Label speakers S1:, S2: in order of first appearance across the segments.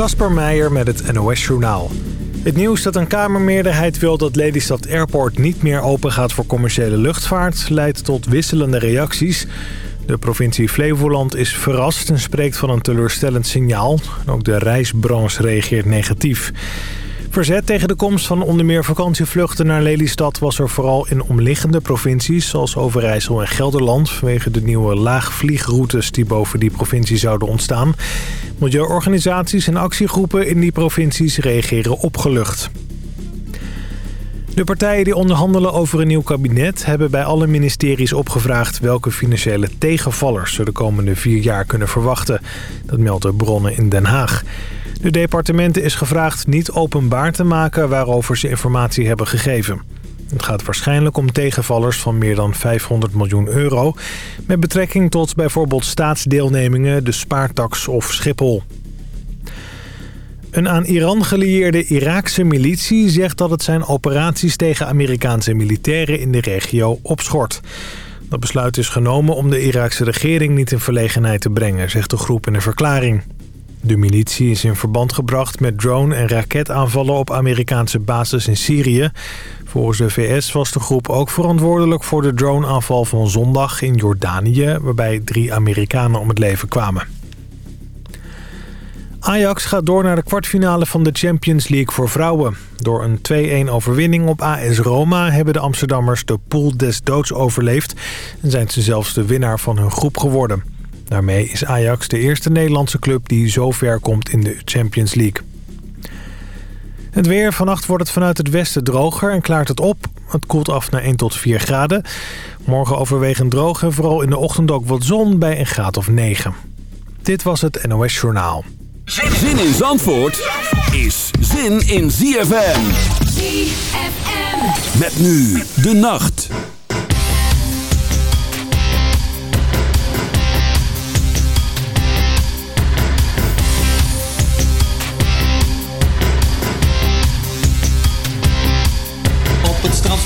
S1: Kasper Meijer met het NOS-journaal. Het nieuws dat een Kamermeerderheid wil dat Lelystad Airport niet meer open gaat voor commerciële luchtvaart... leidt tot wisselende reacties. De provincie Flevoland is verrast en spreekt van een teleurstellend signaal. Ook de reisbranche reageert negatief. Verzet tegen de komst van onder meer vakantievluchten naar Lelystad... was er vooral in omliggende provincies zoals Overijssel en Gelderland... vanwege de nieuwe laagvliegroutes die boven die provincie zouden ontstaan. Milieuorganisaties en actiegroepen in die provincies reageren opgelucht. De partijen die onderhandelen over een nieuw kabinet... hebben bij alle ministeries opgevraagd welke financiële tegenvallers... ze de komende vier jaar kunnen verwachten. Dat melden bronnen in Den Haag. De departementen is gevraagd niet openbaar te maken waarover ze informatie hebben gegeven. Het gaat waarschijnlijk om tegenvallers van meer dan 500 miljoen euro... met betrekking tot bijvoorbeeld staatsdeelnemingen, de spaartax of Schiphol. Een aan Iran gelieerde Iraakse militie zegt dat het zijn operaties tegen Amerikaanse militairen in de regio opschort. Dat besluit is genomen om de Iraakse regering niet in verlegenheid te brengen, zegt de groep in een verklaring. De militie is in verband gebracht met drone- en raketaanvallen op Amerikaanse bases in Syrië. Volgens de VS was de groep ook verantwoordelijk voor de droneaanval van zondag in Jordanië... waarbij drie Amerikanen om het leven kwamen. Ajax gaat door naar de kwartfinale van de Champions League voor vrouwen. Door een 2-1 overwinning op AS Roma hebben de Amsterdammers de pool des doods overleefd... en zijn ze zelfs de winnaar van hun groep geworden. Daarmee is Ajax de eerste Nederlandse club die zo ver komt in de Champions League. Het weer. Vannacht wordt het vanuit het westen droger en klaart het op. Het koelt af naar 1 tot 4 graden. Morgen overwegend droog en vooral in de ochtend ook wat zon bij een graad of 9. Dit was het NOS Journaal.
S2: Zin in Zandvoort is zin in ZFM. ZFM. Met nu de nacht.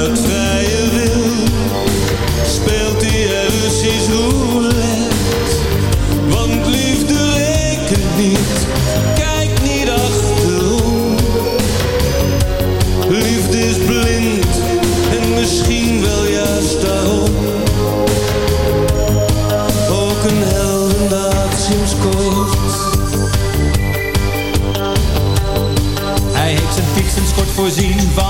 S3: uit vrije wil speelt hij Russisch roulette. Want liefde rekent niet, kijk niet achterom. Liefde is blind en misschien wel juist daarom. Ook een heldendaad sinds kort.
S4: Hij heeft zijn fietsenskort voorzien van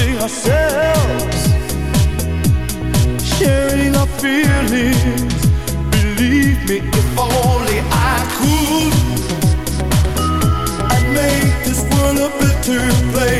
S5: losing ourselves, sharing our feelings. Believe me, if only I could, I'd make this world a better place.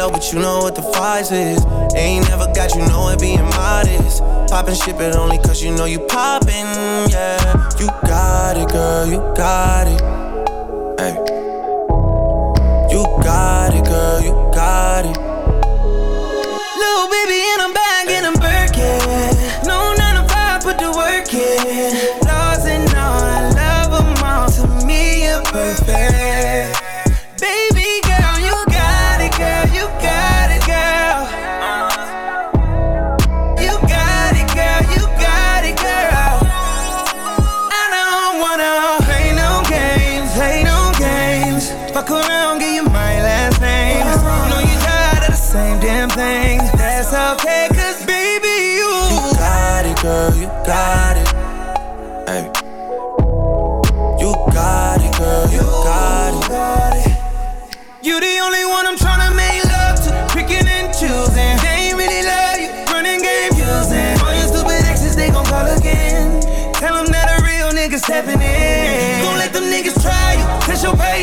S6: love, but you know what the price is. Ain't never got you know it being modest. Poppin' shit, but only cause you know you poppin', yeah. You got it, girl, you got it. Hey. You got it, girl, you got it. Little baby, and I'm back.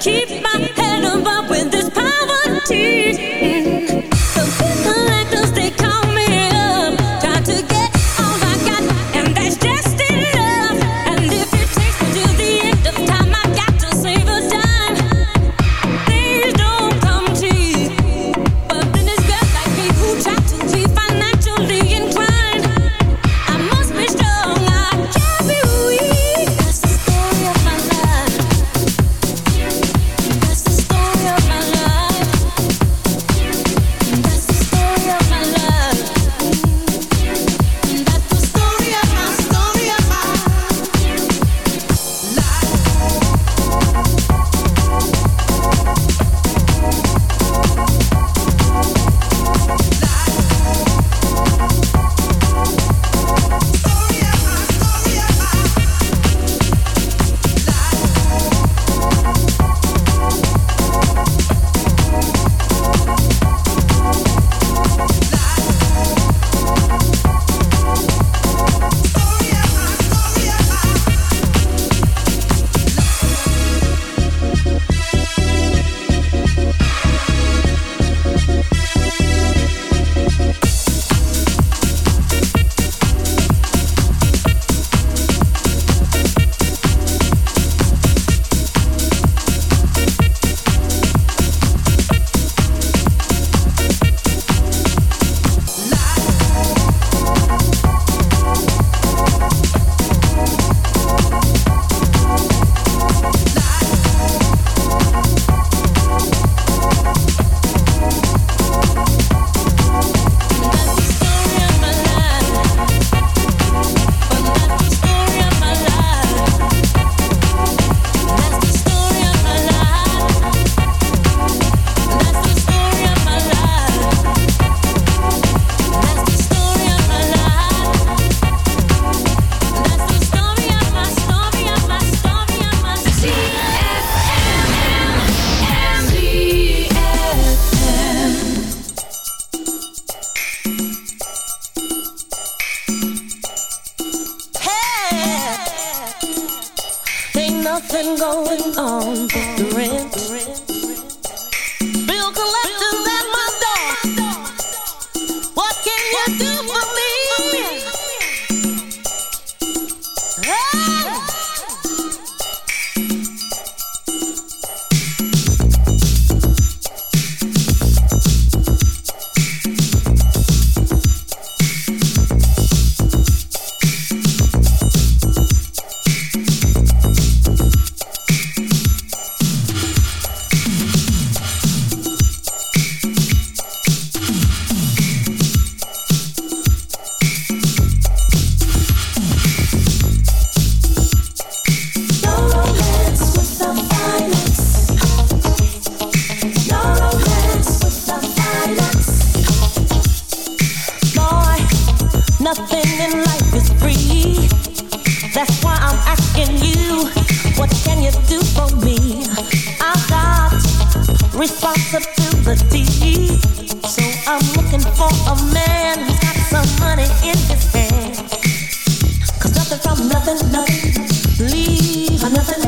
S7: keep my nothing.